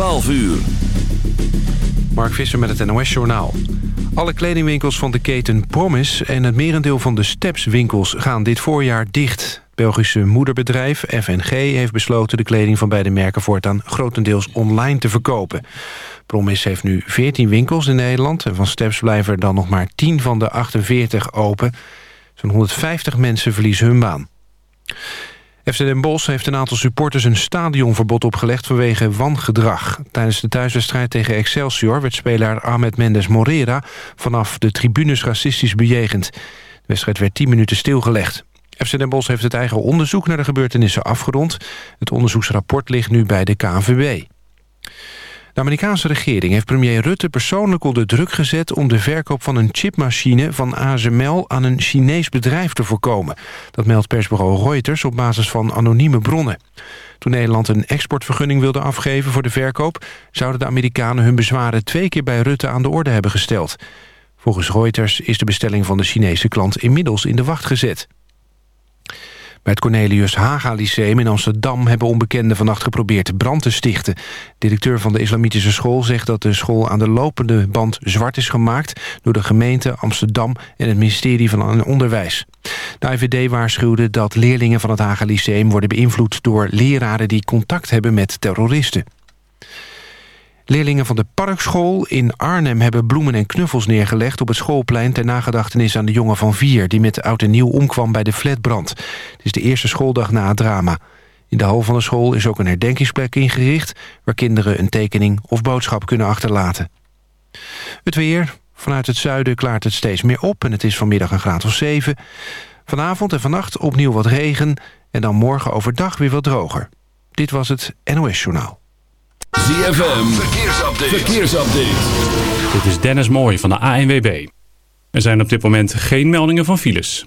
12 uur. Mark Visser met het NOS Journaal. Alle kledingwinkels van de keten Promise en het merendeel van de Steps-winkels gaan dit voorjaar dicht. Belgische moederbedrijf FNG heeft besloten de kleding van beide merken voortaan grotendeels online te verkopen. Promise heeft nu 14 winkels in Nederland en van Steps blijven er dan nog maar 10 van de 48 open. Zo'n 150 mensen verliezen hun baan. FC Den Bosch heeft een aantal supporters een stadionverbod opgelegd vanwege wangedrag. Tijdens de thuiswedstrijd tegen Excelsior werd speler Ahmed Mendes Morera vanaf de tribunes racistisch bejegend. De wedstrijd werd 10 minuten stilgelegd. FC Den Bosch heeft het eigen onderzoek naar de gebeurtenissen afgerond. Het onderzoeksrapport ligt nu bij de KNVB. De Amerikaanse regering heeft premier Rutte persoonlijk onder druk gezet... om de verkoop van een chipmachine van ASML aan een Chinees bedrijf te voorkomen. Dat meldt persbureau Reuters op basis van anonieme bronnen. Toen Nederland een exportvergunning wilde afgeven voor de verkoop... zouden de Amerikanen hun bezwaren twee keer bij Rutte aan de orde hebben gesteld. Volgens Reuters is de bestelling van de Chinese klant inmiddels in de wacht gezet. Bij het Cornelius Haga Lyceum in Amsterdam hebben onbekenden vannacht geprobeerd brand te stichten. Directeur van de islamitische school zegt dat de school aan de lopende band zwart is gemaakt door de gemeente Amsterdam en het ministerie van Onderwijs. De IVD waarschuwde dat leerlingen van het Haga Lyceum worden beïnvloed door leraren die contact hebben met terroristen. Leerlingen van de Parkschool in Arnhem hebben bloemen en knuffels neergelegd... op het schoolplein ter nagedachtenis aan de jongen van vier... die met oud en nieuw omkwam bij de flatbrand. Het is de eerste schooldag na het drama. In de hal van de school is ook een herdenkingsplek ingericht... waar kinderen een tekening of boodschap kunnen achterlaten. Het weer. Vanuit het zuiden klaart het steeds meer op... en het is vanmiddag een graad of 7. Vanavond en vannacht opnieuw wat regen... en dan morgen overdag weer wat droger. Dit was het NOS Journaal. ZFM, verkeersupdate. verkeersupdate. Dit is Dennis Mooij van de ANWB. Er zijn op dit moment geen meldingen van files.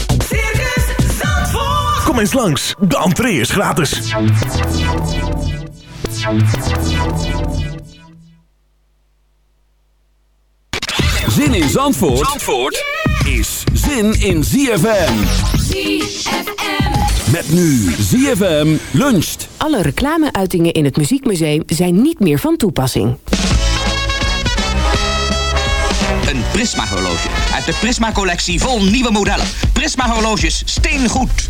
Kom eens langs, de entree is gratis. Zin in Zandvoort, Zandvoort is zin in ZFM. ZFM. Met nu ZFM luncht. Alle reclameuitingen in het Muziekmuseum zijn niet meer van toepassing. Een Prisma-horloge uit de Prisma-collectie vol nieuwe modellen. Prisma-horloges steengoed.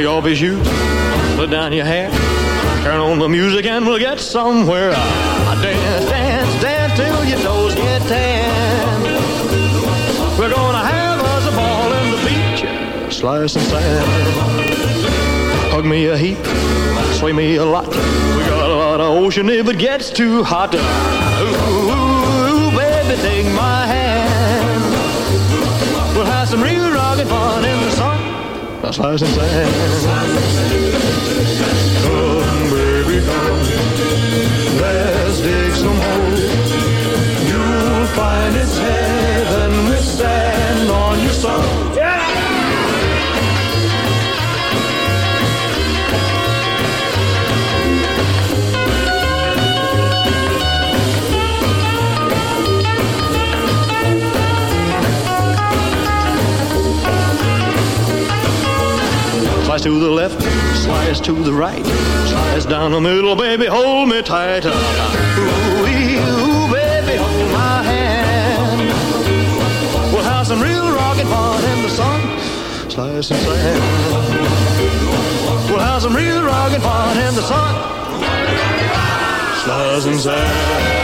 Take off your shoes, put down your hair, turn on the music and we'll get somewhere. Ah, dance, dance, dance till your toes get tan. We're gonna have us a ball in the beach, slice and sand. Hug me a heap, sway me a lot. We got a lot of ocean if it gets too hot. Ooh, ooh, baby, take my hand. Slice and sand. Come, baby, come. Let's dig some holes. You'll find Slice to the left, slice to the right, slice down the middle, baby, hold me tight. Ooh, ooh, baby, hold my hand. We'll have some real rockin' fun in the sun, slice and sand. We'll have some real rockin' fun in the sun, slice and sand.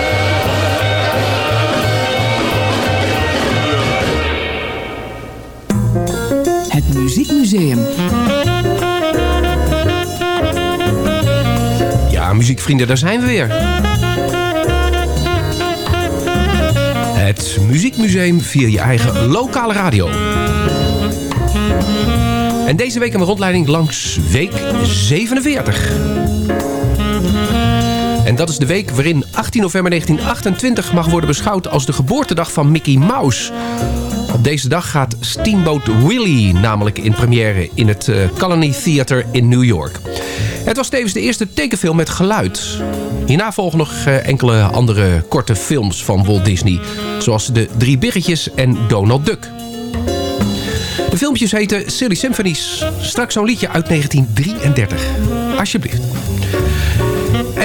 Het Muziekmuseum. Ja, muziekvrienden, daar zijn we weer. Het Muziekmuseum via je eigen lokale radio. En deze week een rondleiding langs week 47. En dat is de week waarin 18 november 1928 mag worden beschouwd als de geboortedag van Mickey Mouse. Op deze dag gaat Steamboat Willie namelijk in première in het uh, Colony Theater in New York. Het was tevens de eerste tekenfilm met geluid. Hierna volgen nog uh, enkele andere korte films van Walt Disney. Zoals De Drie Biggetjes en Donald Duck. De filmpjes heten Silly Symphonies. Straks zo'n liedje uit 1933. Alsjeblieft.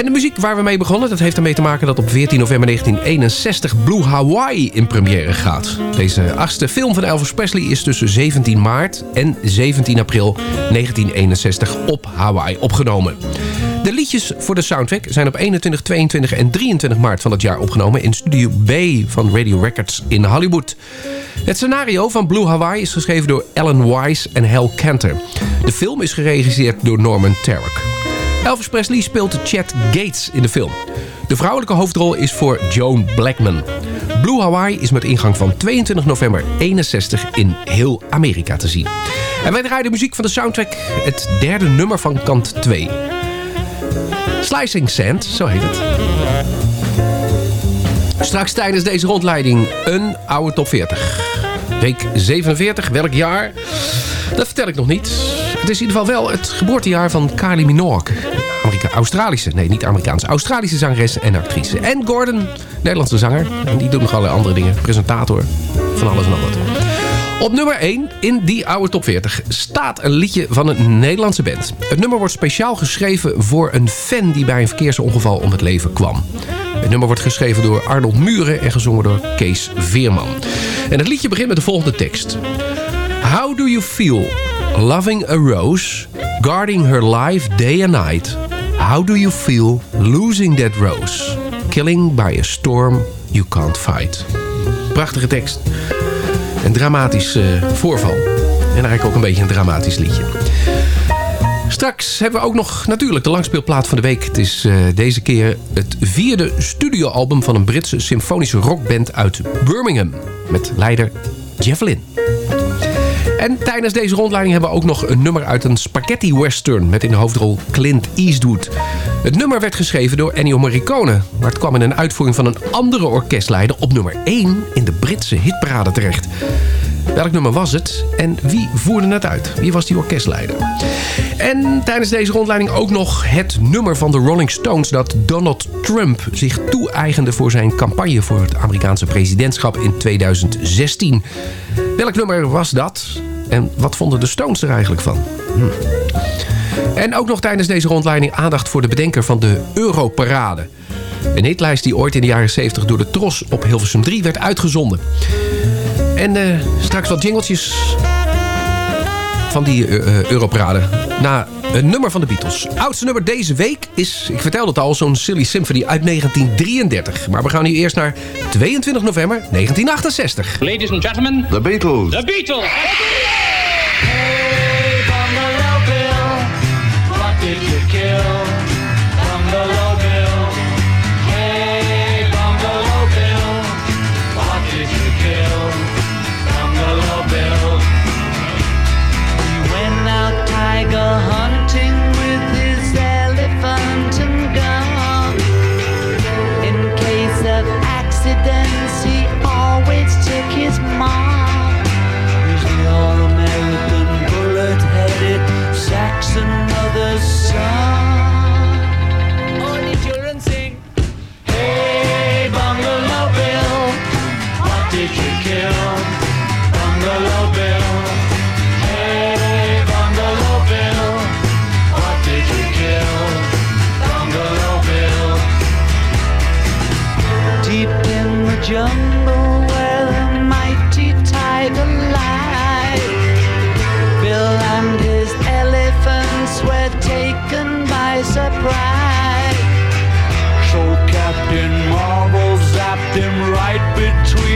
En de muziek waar we mee begonnen, dat heeft ermee te maken dat op 14 november 1961 Blue Hawaii in première gaat. Deze achtste film van Elvis Presley is tussen 17 maart en 17 april 1961 op Hawaii opgenomen. De liedjes voor de soundtrack zijn op 21, 22 en 23 maart van het jaar opgenomen in Studio B van Radio Records in Hollywood. Het scenario van Blue Hawaii is geschreven door Alan Wise en Hal Cantor. De film is geregisseerd door Norman Tarek. Elvis Presley speelt Chad Gates in de film. De vrouwelijke hoofdrol is voor Joan Blackman. Blue Hawaii is met ingang van 22 november 61 in heel Amerika te zien. En wij draaien de muziek van de soundtrack, het derde nummer van kant 2. Slicing Sand, zo heet het. Straks tijdens deze rondleiding een oude top 40. Week 47, welk jaar? Dat vertel ik nog niet. Het is in ieder geval wel het geboortejaar van Kylie Minogue. Amerika Australische, nee niet Amerikaanse, Australische zangeres en actrice. En Gordon, Nederlandse zanger. En die doet nog allerlei andere dingen. Presentator, van alles en wat. Op nummer 1 in die oude top 40 staat een liedje van een Nederlandse band. Het nummer wordt speciaal geschreven voor een fan die bij een verkeersongeval om het leven kwam. Het nummer wordt geschreven door Arnold Muren en gezongen door Kees Veerman. En het liedje begint met de volgende tekst. How do you feel loving a rose, guarding her life day and night? How do you feel losing that rose, killing by a storm you can't fight? Prachtige tekst. Een dramatisch uh, voorval. En eigenlijk ook een beetje een dramatisch liedje. Straks hebben we ook nog natuurlijk de langspeelplaat van de week. Het is uh, deze keer het vierde studioalbum van een Britse symfonische rockband uit Birmingham. Met leider Jeff Lynne. En tijdens deze rondleiding hebben we ook nog een nummer uit een spaghetti western... met in de hoofdrol Clint Eastwood. Het nummer werd geschreven door Ennio Morricone... maar het kwam in een uitvoering van een andere orkestleider... op nummer 1 in de Britse hitparade terecht. Welk nummer was het en wie voerde het uit? Wie was die orkestleider? En tijdens deze rondleiding ook nog het nummer van de Rolling Stones... dat Donald Trump zich toe-eigende voor zijn campagne... voor het Amerikaanse presidentschap in 2016. Welk nummer was dat? En wat vonden de Stones er eigenlijk van? Hm. En ook nog tijdens deze rondleiding aandacht voor de bedenker van de Europarade. Een hitlijst die ooit in de jaren 70 door de Tros op Hilversum 3 werd uitgezonden. En eh, straks wat jingeltjes van die eh, eh, uh, Europarade. Na een nummer van de Beatles. Oudste nummer deze week is, ik vertelde het al, zo'n Silly Symphony uit 1933. Maar we gaan nu eerst naar 22 november 1968. Ladies and gentlemen, The Beatles. The Beatles. Hey, jungle where the mighty tiger lies. Bill and his elephants were taken by surprise. So Captain Marvel zapped him right between.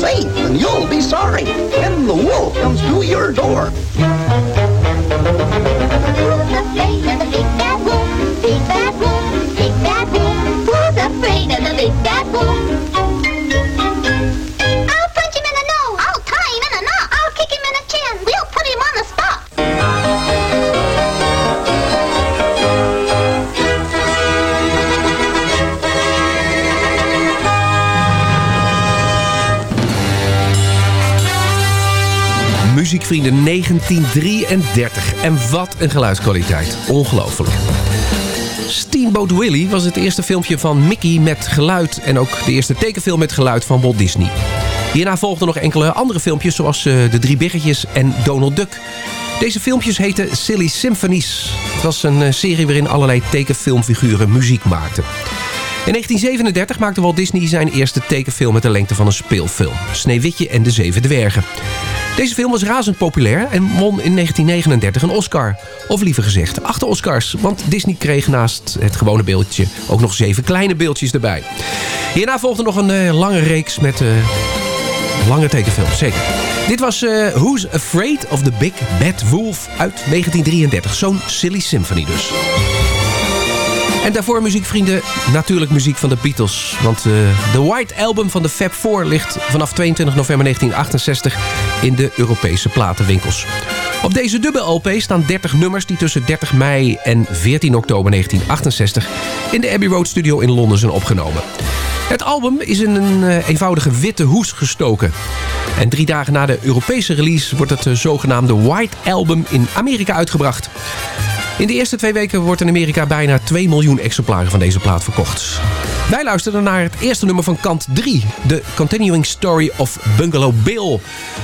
Safe and you'll be sorry when the wolf comes to your door. 1933. En wat een geluidskwaliteit. Ongelooflijk. Steamboat Willie was het eerste filmpje van Mickey met geluid... en ook de eerste tekenfilm met geluid van Walt Disney. Hierna volgden nog enkele andere filmpjes... zoals eh, De Drie Biggetjes en Donald Duck. Deze filmpjes heten Silly Symphonies. Het was een eh, serie waarin allerlei tekenfilmfiguren muziek maakten. In 1937 maakte Walt Disney zijn eerste tekenfilm met de lengte van een speelfilm. Sneeuwwitje en de Zeven Dwergen. Deze film was razend populair en won in 1939 een Oscar. Of liever gezegd, acht Oscars. Want Disney kreeg naast het gewone beeldje ook nog zeven kleine beeldjes erbij. Hierna volgde nog een eh, lange reeks met... eh, lange tekenfilms, zeker. Dit was eh, Who's Afraid of the Big Bad Wolf uit 1933. Zo'n silly symphony dus. En daarvoor muziekvrienden, natuurlijk muziek van de Beatles. Want de White Album van de Fab Four ligt vanaf 22 november 1968 in de Europese platenwinkels. Op deze dubbel LP staan 30 nummers die tussen 30 mei en 14 oktober 1968 in de Abbey Road Studio in Londen zijn opgenomen. Het album is in een eh, eenvoudige witte hoes gestoken. En drie dagen na de Europese release wordt het eh, zogenaamde White Album in Amerika uitgebracht. In de eerste twee weken wordt in Amerika bijna 2 miljoen exemplaren van deze plaat verkocht. Wij luisteren naar het eerste nummer van kant 3. The Continuing Story of Bungalow Bill.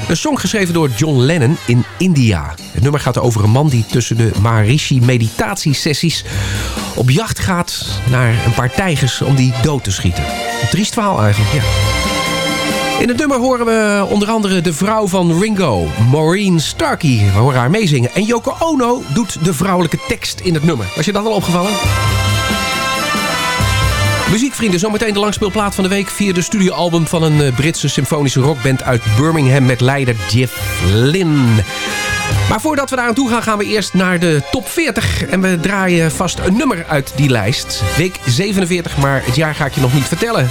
Een song geschreven door John Lennon in India. Het nummer gaat over een man die tussen de Maharishi meditatiesessies op jacht gaat naar een paar tijgers om die dood te schieten. Een triest verhaal eigenlijk, ja. In het nummer horen we onder andere de vrouw van Ringo, Maureen Starkey. We horen haar meezingen. En Yoko Ono doet de vrouwelijke tekst in het nummer. Was je dat al opgevallen? Muziekvrienden, zometeen de langspeelplaat van de week... via de studioalbum van een eh, Britse symfonische rockband uit Birmingham... met leider Jeff Lynne. Maar voordat we daar aan toe gaan, gaan we eerst naar de top 40. En we draaien vast een nummer uit die lijst. Week 47, maar het jaar ga ik je nog niet vertellen.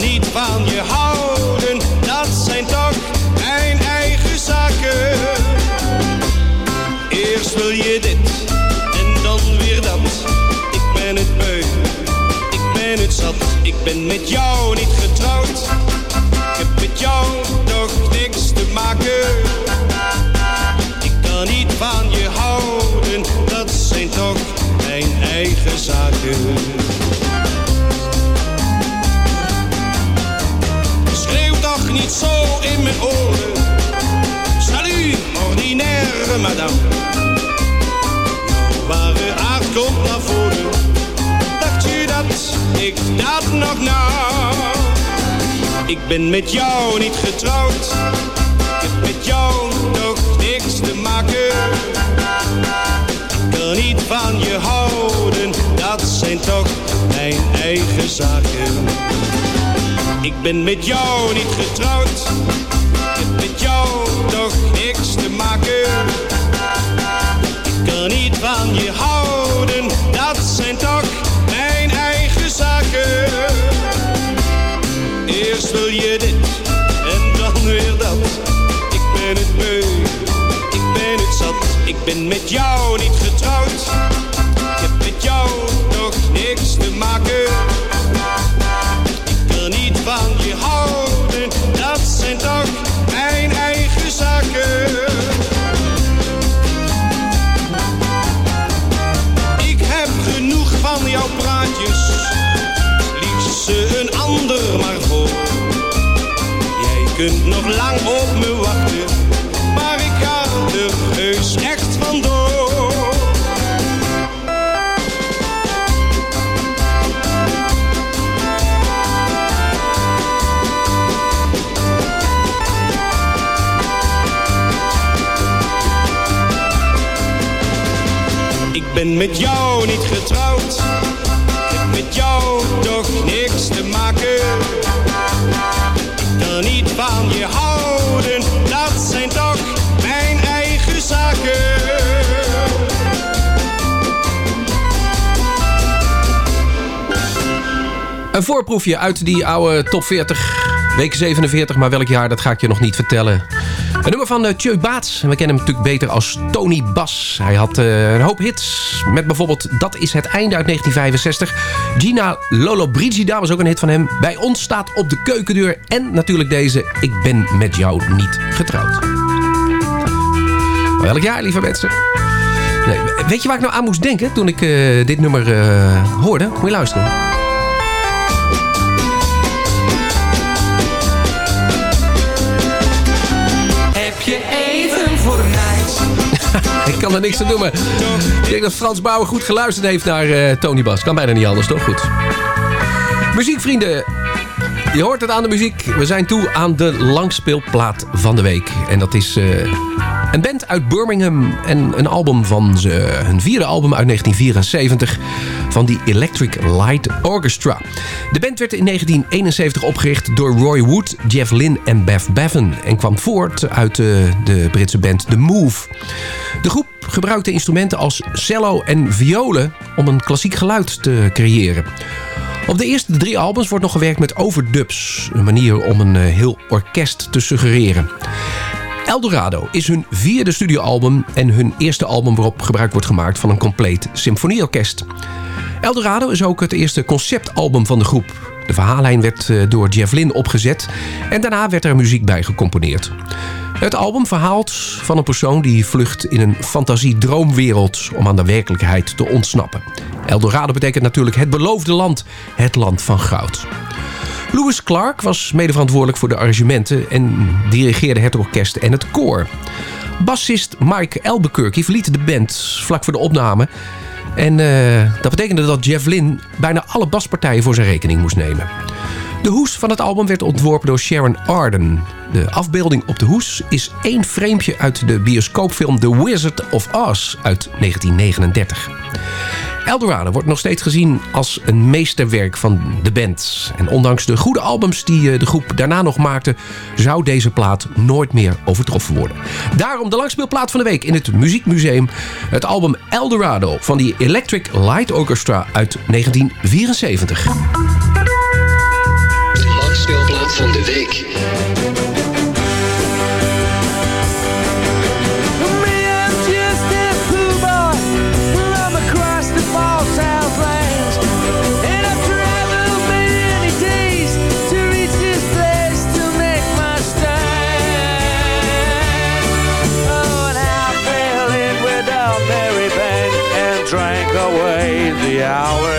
Niet van je houden, dat zijn toch mijn eigen zaken. Eerst wil je dit en dan weer dat. Ik ben het beu, ik ben het zat. Ik ben met jou ik dat nog nou? Ik ben met jou niet getrouwd. Ik heb met jou toch niks te maken. Ik kan niet van je houden, dat zijn toch mijn eigen zaken. Ik ben met jou niet getrouwd. Ben met jou niet ben met jou niet getrouwd. Ik heb met jou toch niks te maken. Ik kan niet van je houden. Dat zijn toch mijn eigen zaken. Een voorproefje uit die oude top 40. Week 47, maar welk jaar, dat ga ik je nog niet vertellen. Een nummer van uh, Tjeu Baats. We kennen hem natuurlijk beter als Tony Bas. Hij had eh, een hoop hits met bijvoorbeeld Dat is het einde uit 1965. Gina Lollobrigida was ook een hit van hem. Bij ons staat op de keukendeur. En natuurlijk deze Ik ben met jou niet getrouwd. Welk jaar, lieve mensen? Nee, weet je waar ik nou aan moest denken toen ik uh, dit nummer hoorde? Moet je luisteren. Kan er niks aan doen, maar ik denk dat Frans Bauer goed geluisterd heeft naar uh, Tony Bas. Kan bijna niet anders, toch? Goed. Muziekvrienden, je hoort het aan de muziek. We zijn toe aan de langspeelplaat van de week. En dat is uh, een band uit Birmingham en een album van ze, hun vierde album uit 1974 van die Electric Light Orchestra. De band werd in 1971 opgericht door Roy Wood, Jeff Lynne en Bev Bevan en kwam voort uit de, de Britse band The Move. De groep gebruikte instrumenten als cello en violen om een klassiek geluid te creëren. Op de eerste drie albums wordt nog gewerkt met overdubs. Een manier om een heel orkest te suggereren. Eldorado is hun vierde studioalbum en hun eerste album waarop gebruik wordt gemaakt van een compleet symfonieorkest. Eldorado is ook het eerste conceptalbum van de groep. De verhaallijn werd door Jeff Lynne opgezet en daarna werd er muziek bij gecomponeerd. Het album verhaalt van een persoon die vlucht in een fantasie-droomwereld om aan de werkelijkheid te ontsnappen. Eldorado betekent natuurlijk het beloofde land, het land van goud. Louis Clark was medeverantwoordelijk voor de arrangementen en dirigeerde het orkest en het koor. Bassist Mike Albuquerque verliet de band vlak voor de opname. En uh, dat betekende dat Jeff Lynne bijna alle baspartijen voor zijn rekening moest nemen. De hoes van het album werd ontworpen door Sharon Arden. De afbeelding op de hoes is één framepje uit de bioscoopfilm The Wizard of Oz uit 1939. Eldorado wordt nog steeds gezien als een meesterwerk van de band. En ondanks de goede albums die de groep daarna nog maakte... zou deze plaat nooit meer overtroffen worden. Daarom de langspeelplaat van de week in het Muziekmuseum. Het album Eldorado van die Electric Light Orchestra uit 1974. De langspeelplaat van de week. the hours.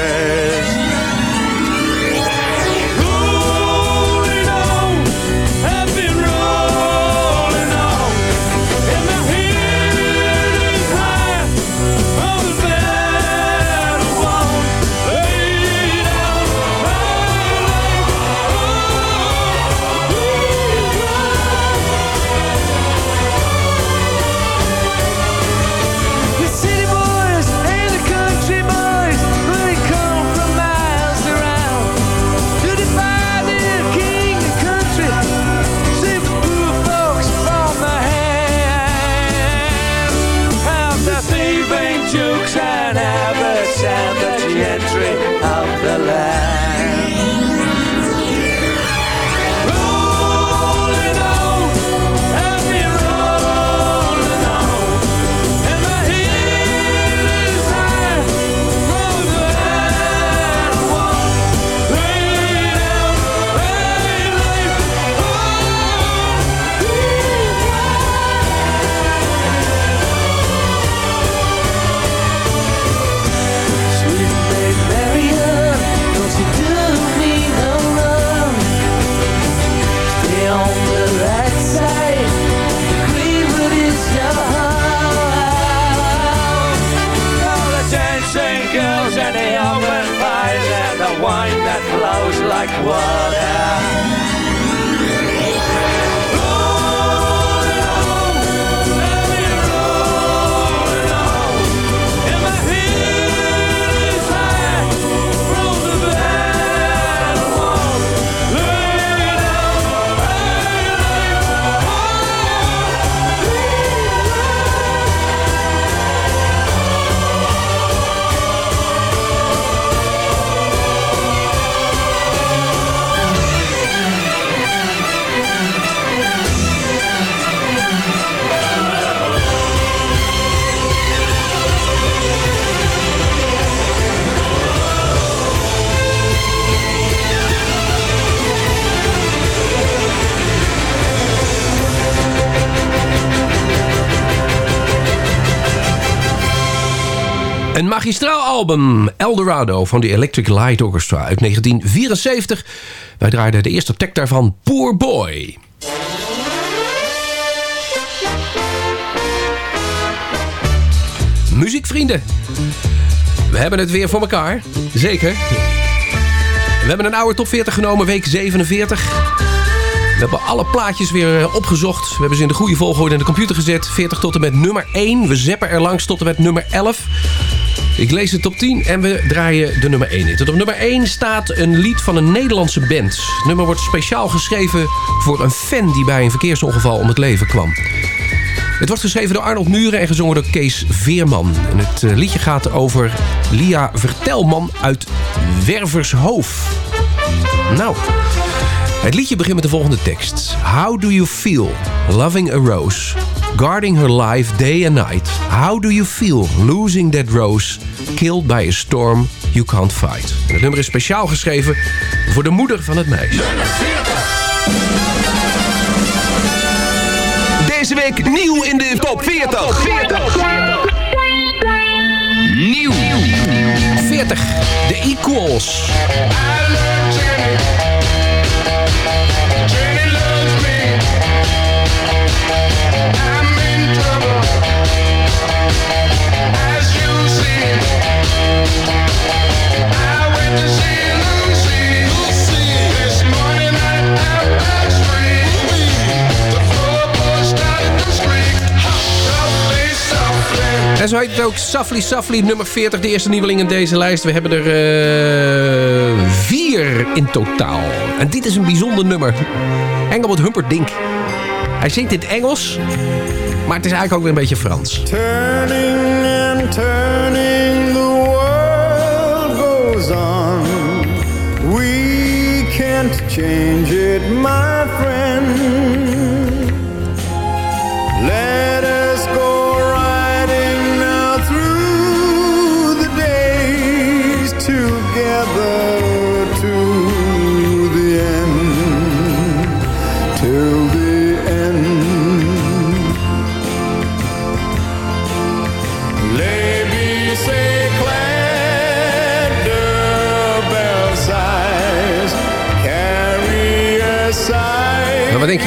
Een magistraal album, Eldorado van de Electric Light Orchestra uit 1974. Wij draaiden de eerste track daarvan, Poor Boy. Muziekvrienden, we hebben het weer voor elkaar. Zeker. We hebben een oude top 40 genomen, week 47. We hebben alle plaatjes weer eh, opgezocht. We hebben ze in de goede volgorde in de computer gezet. 40 tot en met nummer 1. We zeppen er langs tot en met nummer 11. Ik lees de top 10 en we draaien de nummer 1 in. Tot op nummer 1 staat een lied van een Nederlandse band. Het nummer wordt speciaal geschreven voor een fan die bij een verkeersongeval om het leven kwam. Het wordt geschreven door Arnold Muren en gezongen door Kees Veerman. En het eh, liedje gaat over Lia Vertelman uit Wervershoof. Nou, het liedje begint met de volgende tekst. How do you feel loving a rose, guarding her life day and night? How do you feel losing that rose, killed by a storm you can't fight? En het nummer is speciaal geschreven voor de moeder van het meisje. Deze week nieuw in de top 40. Nieuw. 40. The Equals. En zo heet het ook Safli Safli, nummer 40, de eerste nieuweling in deze lijst. We hebben er eh, vier in totaal. En dit is een bijzonder nummer. Engelbert Humperdinck. Hij zingt in Engels, maar het is eigenlijk ook weer een beetje Frans. Turning turning, the world goes on. We can't change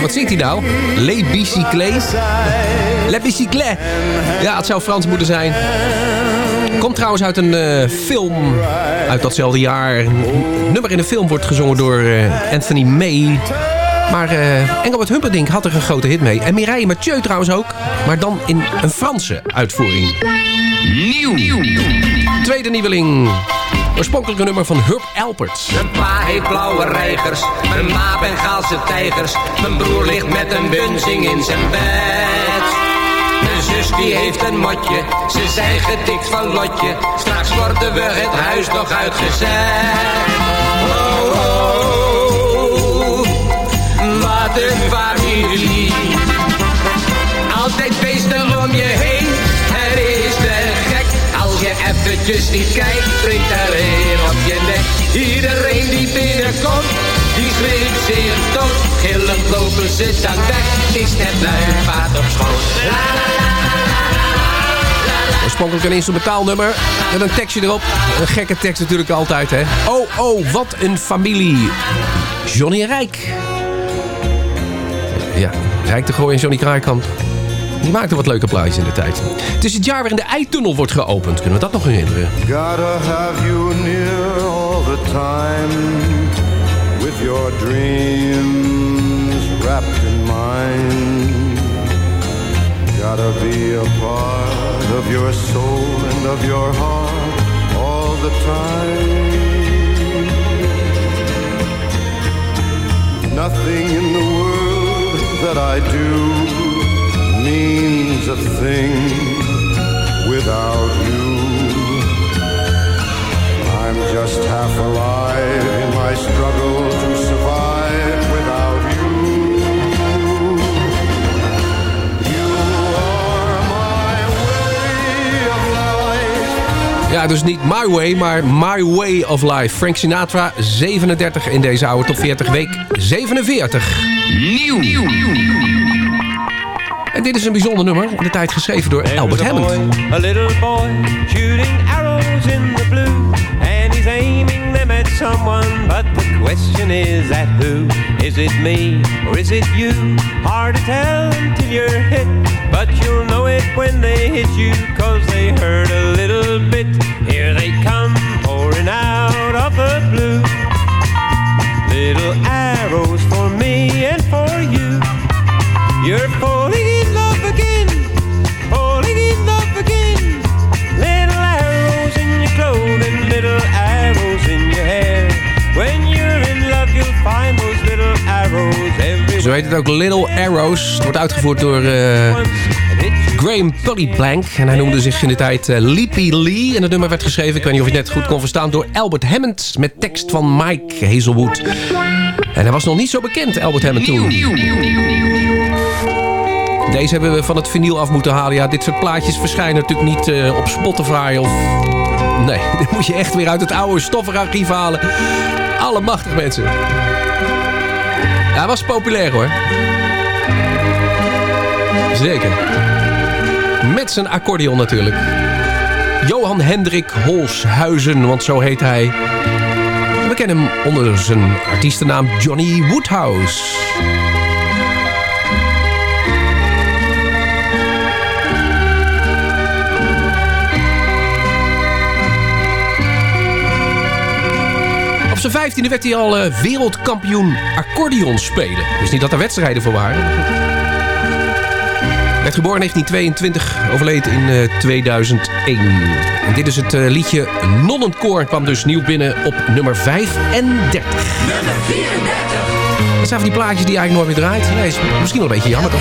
wat zingt hij nou? Le bicyclette. Le bicyclette. Ja, het zou Frans moeten zijn. Komt trouwens uit een eh, film uit datzelfde jaar. Het nummer in de film wordt gezongen door eh, Anthony May. Maar eh, Engelbert Humperdinck had er een grote hit mee. En Mireille Mathieu trouwens ook. Maar dan in een Franse uitvoering. Nieuw. Tweede nieuweling. Oorspronkelijke nummer van Herb Alpert. Mijn pa heeft blauwe reigers, mijn ma Bengaalse tijgers. Mijn broer ligt met een bunzing in zijn bed. Mijn zus die heeft een motje, ze zijn getikt van lotje. Straks worden we het huis nog uitgezet. Oh, oh, wat een familie. Eventjes niet kijkt, er een op je nek. Iedereen die binnenkomt, die schreeuwt zich dood. Gillend lopen ze dan weg, is net luipaard op schoot. La, la, Oorspronkelijk een instrumentaal nummer met een tekstje erop. Een gekke tekst natuurlijk altijd, hè. Oh, oh, wat een familie. Johnny Rijk. Ja, Rijk de Gooi en Johnny Kraaikamp. Die maakten wat leuke plaatjes in de tijd. Het is het jaar waarin de eitunnel wordt geopend. Kunnen we dat nog herinneren? Gotta have you near all the time with your dreams wrapped in mine. Gotta be a part of your soul and of your heart all the time. Nothing in the world that I do means a thing without you. I'm just half alive in my struggle to survive without you. You are my way of life. Ja, dus niet My Way, maar My Way of Life. Frank Sinatra, 37 in deze oude top 40 week 47. Nieuw. En dit is een bijzonder nummer. In de tijd geschreven door Albert Hammond. A little boy shooting arrows in the blue, and he's aiming them at someone. But the question is at who? Is it me or is it you? Hard to tell until you're hit, but you'll know it when they hit you, cause they hurt a little bit. Here they come pouring out of the blue. Little arrows for me and for you. You're falling heet het ook Little Arrows. Wordt uitgevoerd door eh, Graham Pullyblank. En hij noemde zich in de tijd eh, Leapy Lee. En het nummer werd geschreven, ik weet niet of je het net goed kon verstaan... door Albert Hammond met tekst van Mike Hazelwood. En hij was nog niet zo bekend, Albert Hammond toen. Deze hebben we van het vinyl af moeten halen. Ja, dit soort plaatjes verschijnen natuurlijk niet eh, op Spotify of... Nee, dit moet je echt weer uit het oude stoffige archief halen. Allemachtig mensen. Hij was populair hoor. Zeker. Met zijn accordeon natuurlijk. Johan Hendrik Holshuizen, want zo heet hij. We kennen hem onder zijn artiestennaam Johnny Woodhouse. Zijn vijftiende werd hij al eh, wereldkampioen accordeon spelen. Dus niet dat er wedstrijden voor waren. Werd geboren in 1922, overleed in eh, 2001. En dit is het eh, liedje Nonnenkoor. en kwam dus nieuw binnen op nummer 35. Nummer 34. Dat zijn van die plaatjes die eigenlijk nooit meer draait. Nee, is misschien wel een beetje jammer toch?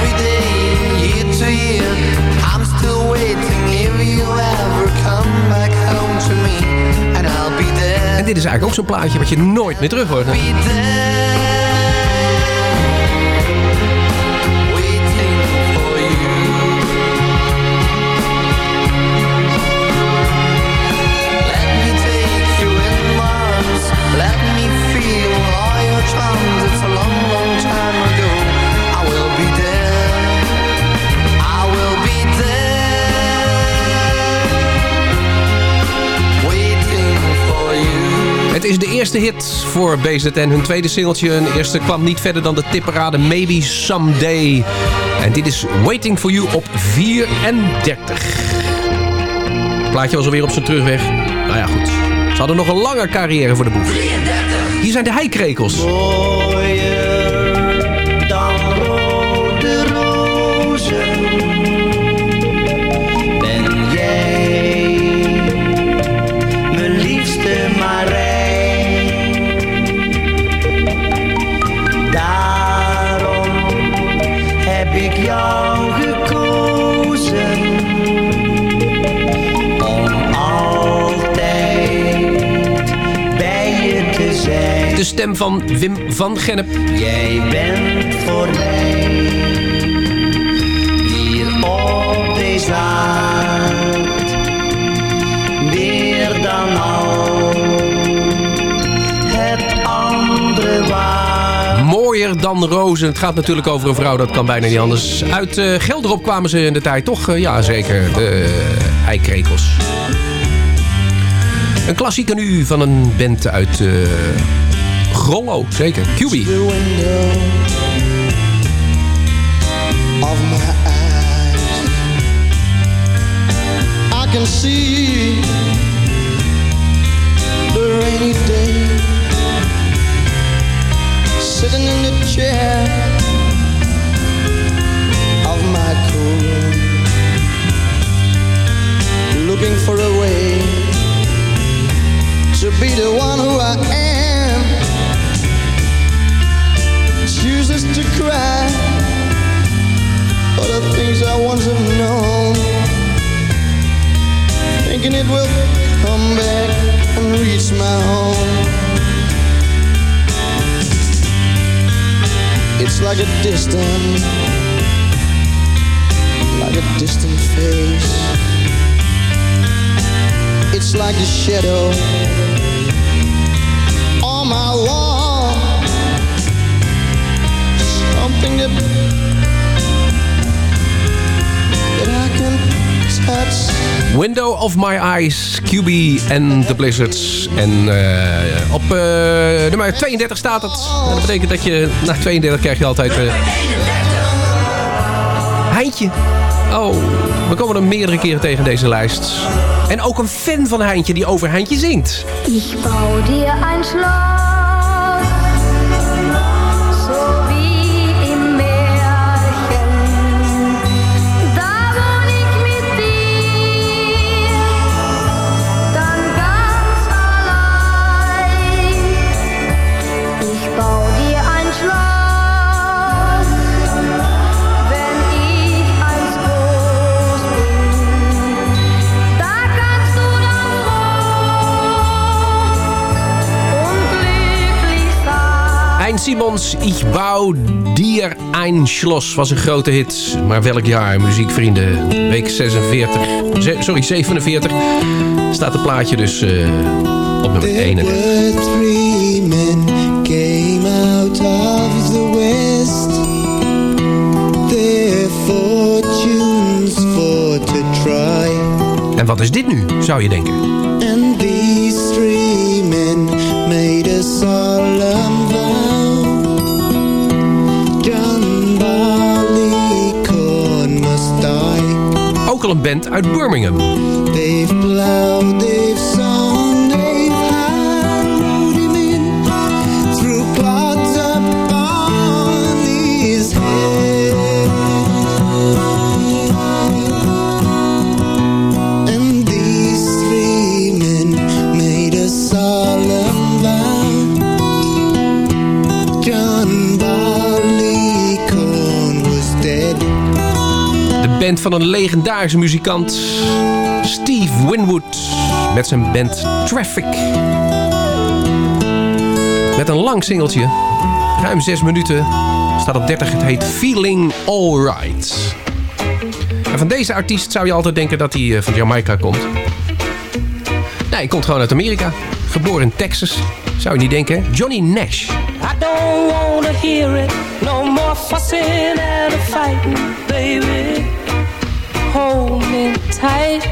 Dit is eigenlijk ook zo'n plaatje wat je nooit meer terug hoort. hè? Eerste hit voor BZN. Hun tweede singeltje. Hun eerste kwam niet verder dan de tipperade Maybe Someday. En dit is Waiting for You op 34. Het plaatje was alweer op zijn terugweg. Nou ja, goed. Ze hadden nog een lange carrière voor de boeg. Hier zijn de heikrekels. De stem van Wim van Gennep. Jij bent voor mij hier op deze aard meer dan al het andere waar. Mooier dan rozen. Het gaat natuurlijk over een vrouw, dat kan bijna niet anders. Uit eh Gelderop kwamen ze in de tijd toch? Eh, ja, zeker. De uh, eikrekels. Een klassieker nu van een band uit eh Grollo, zeker. QB. Can see the rainy day sitting in the chair of my cool looking for a way to be the one who I am. Chooses to cry for the things I once have known, thinking it will come back and reach my home. It's like a distant, like a distant face. It's like a shadow on my wall. Something that that I can touch. Window of My Eyes, QB en The Blizzards. En uh, op uh, nummer 32 staat het. En dat betekent dat je na 32 krijg je altijd... Uh... Heintje. Oh, we komen er meerdere keren tegen deze lijst. En ook een fan van Heintje die over Heintje zingt. Ich bau dir Schloss, Simons, Ich bouw dir ein Schloss was een grote hit. Maar welk jaar, muziekvrienden? Week 46, ze- sorry 47, staat het plaatje dus eh, op nummer 31. were three men came out of the west. Their fortunes for to try. En wat is dit nu, zou je denken? Een band uit Birmingham. Van een legendarische muzikant, Steve Winwood. Met zijn band Traffic. Met een lang singeltje. Ruim 6 minuten. Staat op 30. Het heet Feeling Alright. En van deze artiest zou je altijd denken dat hij eh, van Jamaica komt. Nee, hij komt gewoon uit Amerika. Geboren in Texas. Zou je niet denken? Johnny Nash. I don't wanna hear it. No more fussing and fighting, baby. Hold me tight.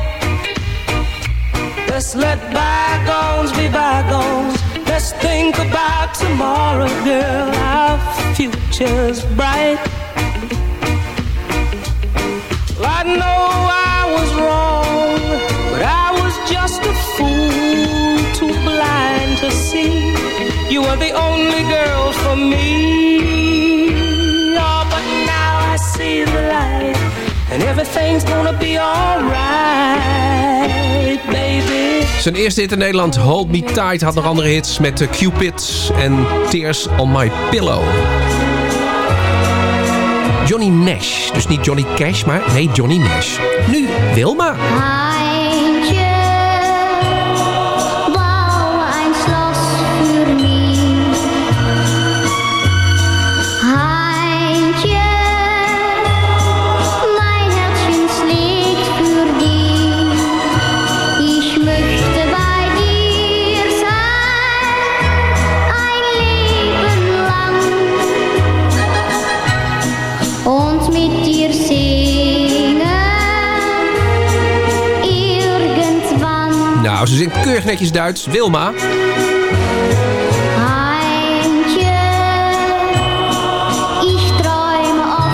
Let's let bygones be bygones. Let's think about tomorrow, girl. Our future's bright. Well, I know I was wrong, but I was just a fool, too blind to see. You were the only girl for me. And everything's gonna be alright, baby. Zijn eerste hit in Nederland, Hold Me Tight, had nog andere hits met Cupid en Tears on My Pillow. Johnny Nash, dus niet Johnny Cash, maar nee, Johnny Nash. Nu Wilma. Heintje, ze zingt keurig netjes Duits. Wilma.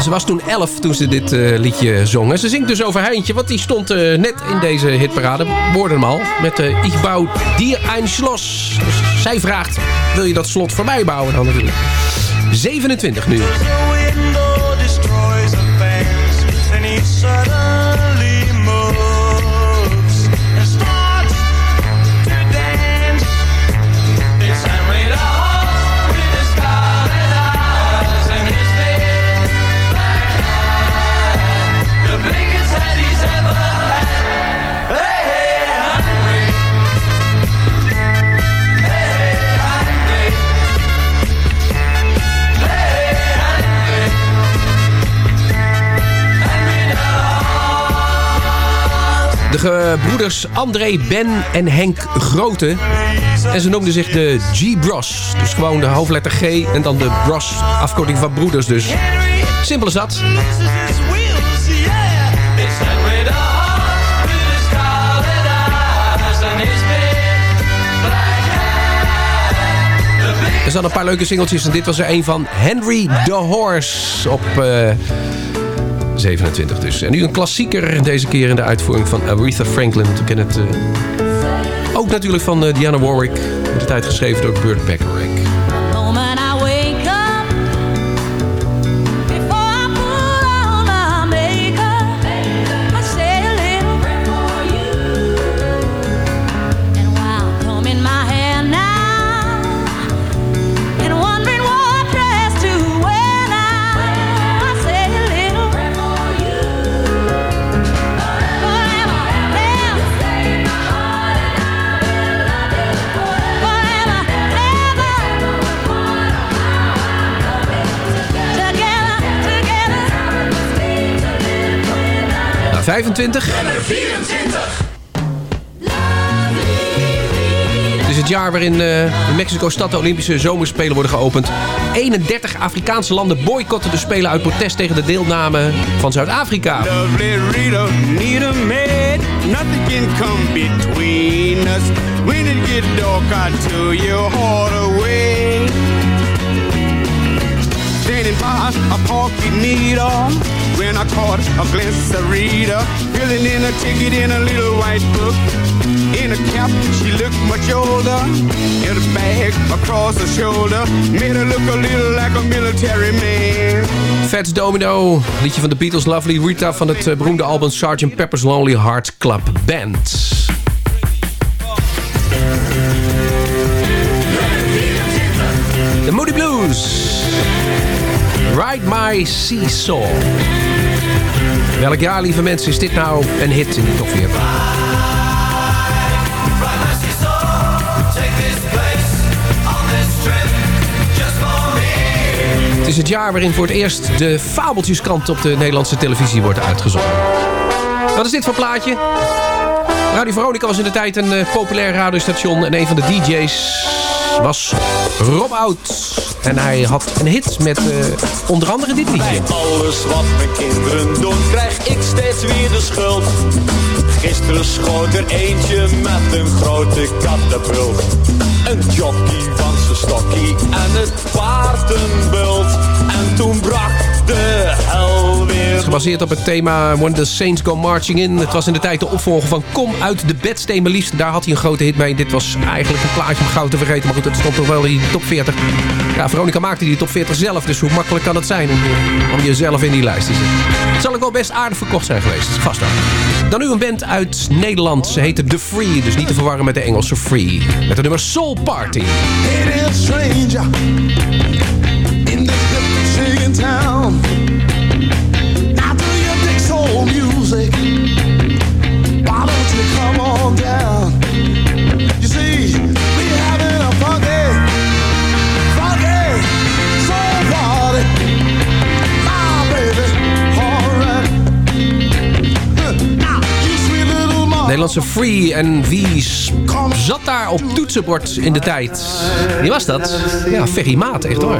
Ze was toen 11 toen ze dit eh, liedje zong. En ze zingt dus over Heintje, want die stond eh, net in deze hitparade. Woorden hem al. Met uh, Ich bouw dir ein Schloss. Dus zij vraagt, wil je dat slot voor mij bouwen dan natuurlijk. 27 nu. De broeders André, Ben en Henk Grote. En ze noemden zich de G-Bros. Dus gewoon de hoofdletter G en dan de Bros, afkorting van broeders dus. Simpel als dat. Er staan een paar leuke singeltjes en dit was er een van Henry the Horse op... Uh, 27 dus. En nu een klassieker, deze keer in de uitvoering van Aretha Franklin. Kennen het uh, ook natuurlijk van uh, Diana Warwick. De tijd geschreven door Burt Bacharach. Nou, 25. 24. Het is het jaar waarin uh, in Mexico-stad de Olympische Zomerspelen worden geopend. 31 Afrikaanse landen boycotten de Spelen uit protest tegen de deelname van Zuid-Afrika. A glimpse of Rita, filling in a ticket in a little white book. In a cap, she looked much older. In a bag across her shoulder, made her look a little like a military man. Fats Domino, liedje van de Beatles, Lovely Rita van het uh, beroemde album Sgt. Pepper's Lonely Hearts Club Band. De Moody Blues. Ride My Seesaw. Welk jaar, lieve mensen, is dit nou een hit in de top 40? Het is het jaar waarin voor het eerst de Fabeltjeskrant op de Nederlandse televisie wordt uitgezonden. Wat is dit voor plaatje? Radio Veronica was in de tijd een uh, populair radiostation en een van de DJ's was Rob Oud. En hij had een hit met uh, onder andere dit liedje. Bij alles wat mijn kinderen doen, krijg ik steeds weer de schuld. Gisteren schoot er eentje met een grote katapult. Een jockey van zijn stokkie en het paard een bult. En toen brak de hel weer Het is gebaseerd op het thema When the Saints Go Marching In. Het was in de tijd de opvolger van Kom uit de bedsteen maar liefst. Daar had hij een grote hit mee. Dit was eigenlijk een plaatje om gauw te vergeten. Maar goed, het stond toch wel in de top 40. Ja, Veronica maakte die top 40 zelf. Dus hoe makkelijk kan het zijn om, om jezelf in die lijst te zetten. Het zal ook wel best aardig verkocht zijn geweest. Vast wel. Dan nu een band uit Nederland. Ze heette The Free. Dus niet te verwarren met de Engelse Free. Met de nummer Soul Party. Hey there, stranger. In town. Now do you dig soul music? Why don't you come on down? You see, we having a funky, funky soul party. My baby, alright. Now, you sweet little mama. Nederlandse Free. En wie s- zat daar op toetsenbord in de tijd? Wie was dat? Ja, Ferry Maat, echt hoor.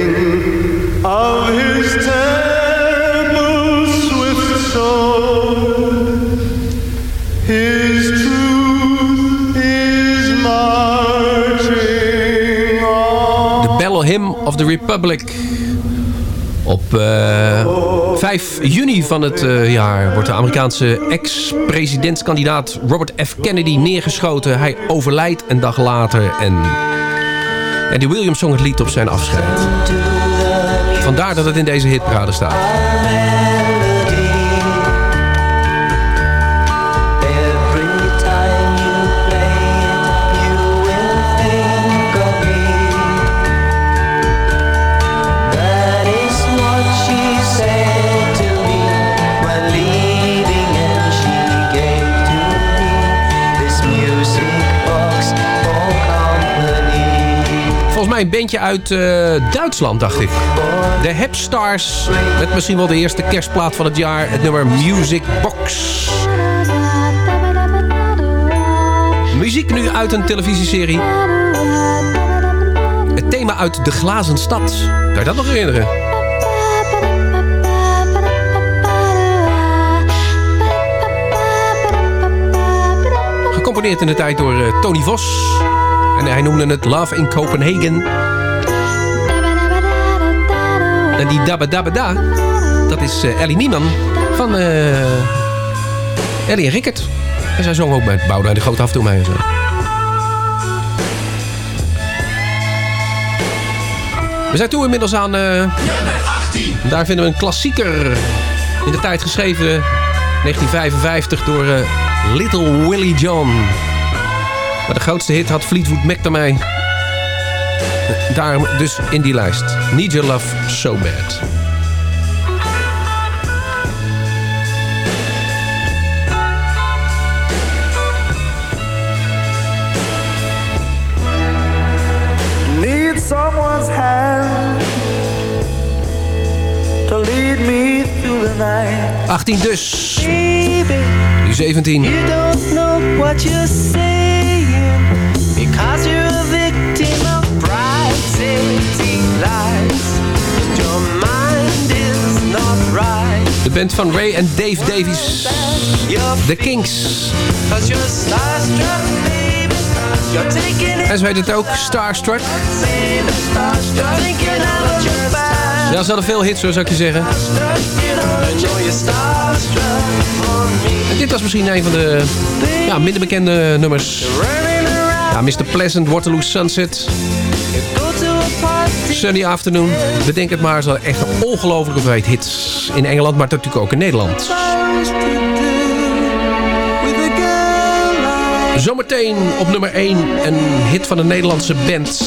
of the Republic. Op eh, 5 juni van het eh, jaar wordt de Amerikaanse ex-presidentskandidaat Robert F. Kennedy neergeschoten. Hij overlijdt een dag later en Eddie Williams zong het lied op zijn afscheid. Vandaar dat het in deze hitparade staat. Een bandje uit eh, Duitsland, dacht ik. De Hepstars. Met misschien wel de eerste kerstplaat van het jaar. Het nummer Music Box. Muziek nu uit een televisieserie. Het thema uit De Glazen Stad. Kan je dat nog herinneren? Gecomponeerd in de tijd door eh, Tony Vos. En hij noemde het Love in Copenhagen. En die Dabba Dabba Da, dat is eh, Ellie Nieman van eh Ellie en Rickert. En zij zong ook met Boudewijn de Groot af en toe mee en zo. We zijn toe inmiddels aan... eh, daar vinden we een klassieker. In de tijd geschreven, 1955, door Little Willie John. Maar de grootste hit had Fleetwood Mac daarmee. Daarom dus in die lijst. Need Your Love So Bad. Need someone's hand to lead me through the night. 18 dus. Baby, Nu 17. you don't know what you're saying De band van Ray en Dave Davies. The Kings. En zo heet het ook, Starstruck. Ja, ze hadden veel hits, hoor, zou ik je zeggen. En dit was misschien een van de ja, minder bekende nummers. Ja, Mr. Pleasant, Waterloo Sunset. Sunny Afternoon. Bedenk het maar, hadden echt een ongelofelijke hoeveelheid hits. In Engeland, maar natuurlijk ook in Nederland. Zometeen op nummer 1 een hit van een Nederlandse band.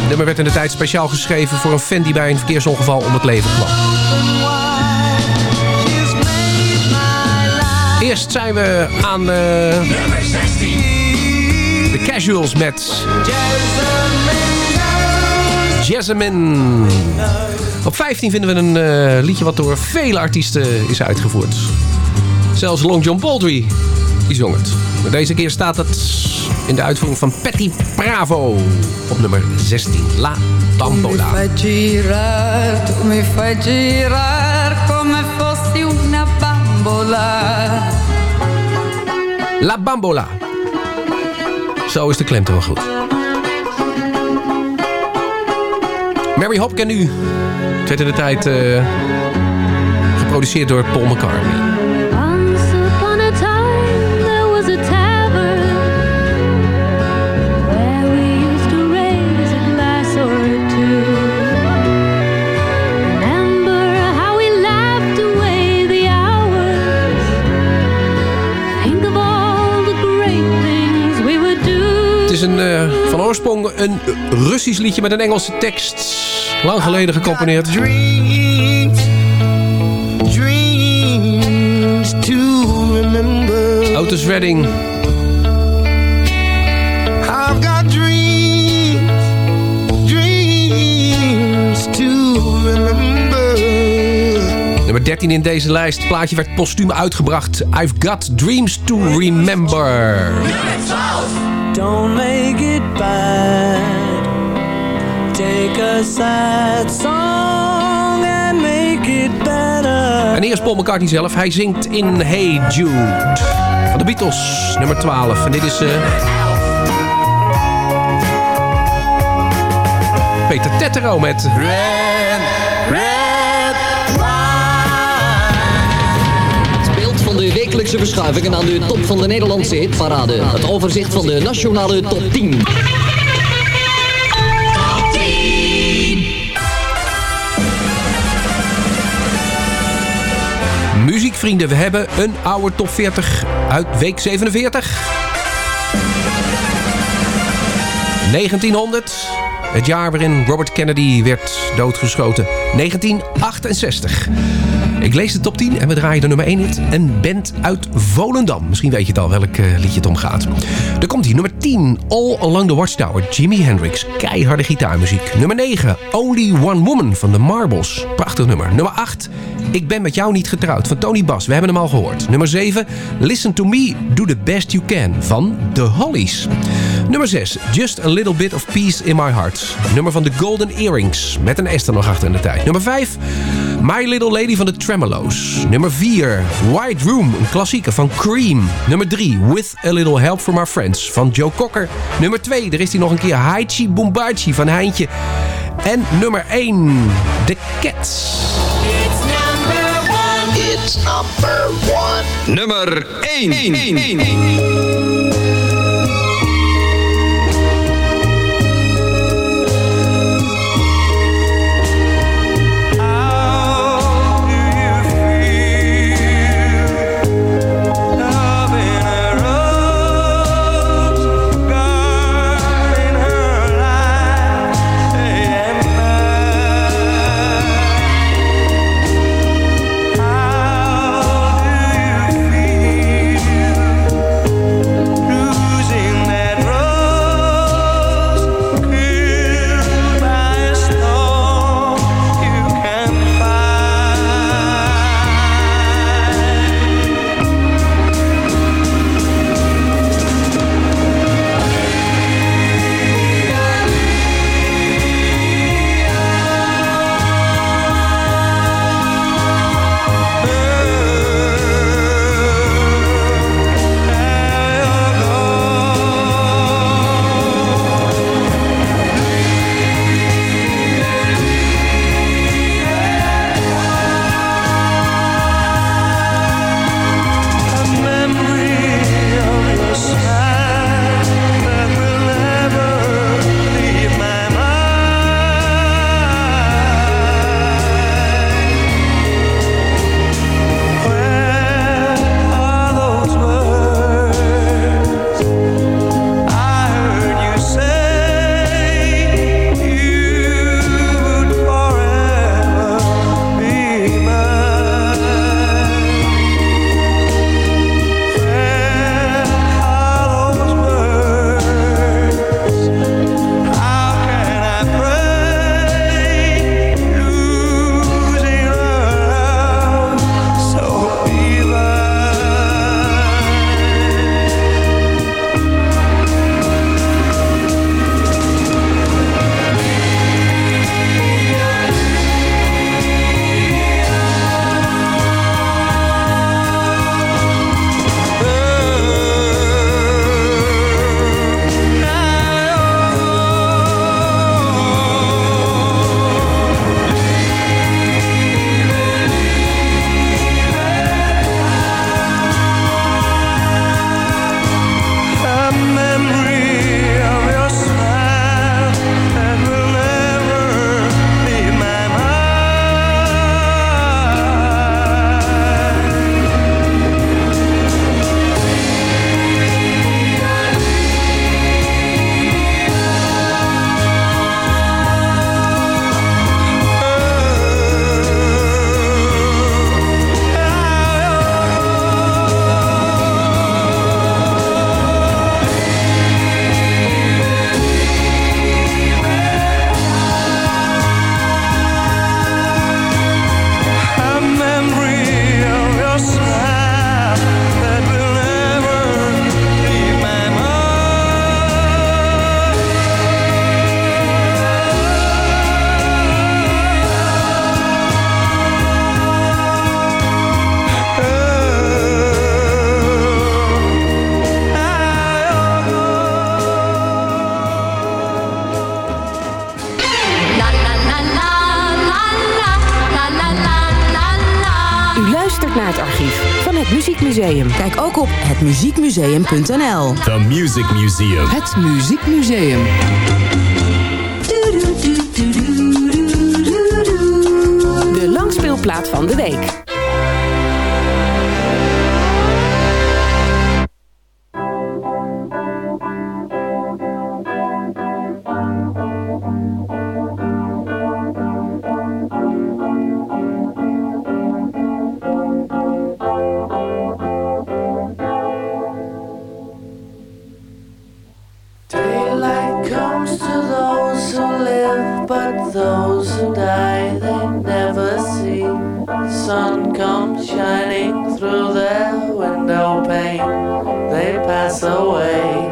Het nummer werd in de tijd speciaal geschreven voor een fan die bij een verkeersongeval om het leven kwam. Eerst zijn we aan eh, de Casuals met Jasmine. Op 15 vinden we een eh, liedje wat door vele artiesten is uitgevoerd. Zelfs Long John Baldry, die zong het. Maar deze keer staat het in de uitvoering van Patty Bravo op nummer 16. La tu mi fai come fossi una bambola. La Bambola. Zo is de klemtoon goed. Mary Hopkin nu. Het werd in de tijd eh, geproduceerd door Paul McCartney. Het is een, eh, van oorsprong een Russisch liedje met een Engelse tekst. Lang geleden gecomponeerd. Dreams, dreams to. Otis Redding. I've got dreams, dreams to remember. Nummer Nummer 13 in deze lijst. Het plaatje werd postuum uitgebracht. I've got dreams to remember. Don't make it bad. Take a sad song and make it better. En eerst Paul McCartney zelf. Hij zingt in Hey Jude. Van de Beatles, nummer 12. En dit is... eh, Peter Tettero met... Het beeld van de wekelijkse verschuivingen aan de top van de Nederlandse hitparade. Het overzicht van de nationale top 10. Muziekvrienden, we hebben een oude top 40 uit week 47. 1900, het jaar waarin Robert Kennedy werd doodgeschoten. 1968. Ik lees de top 10 en we draaien de nummer 1 hit. Een band uit Volendam. Misschien weet je het al welk eh, liedje het om gaat. Er komt hier nummer 10. All Along the Watchtower. Jimi Hendrix. Keiharde gitaarmuziek. Nummer 9. Only One Woman van The Marbles. Prachtig nummer. Nummer 8. Ik ben met jou niet getrouwd van Tony Bas. We hebben hem al gehoord. Nummer 7. Listen to me. Do the best you can van The Hollies. Nummer 6. Just a little bit of peace in my heart. Nummer van The Golden Earrings. Met een S er nog achter in de tijd. Nummer 5. My Little Lady van de Tremolo's. Nummer 4, White Room, een klassieker van Cream. Nummer 3, With a Little Help from Our Friends van Joe Cocker. Nummer 2, er is die nog een keer, Haichi Bombachi van Heintje. En nummer 1, The Cats. It's number 1. It's number 1. Nummer 1. Muziekmuseum. Kijk ook op hetmuziekmuseum.nl. The Music Museum. Het Muziekmuseum. De langspeelplaat van de week. But those who die they never see. The sun comes shining through their window pane, they pass away.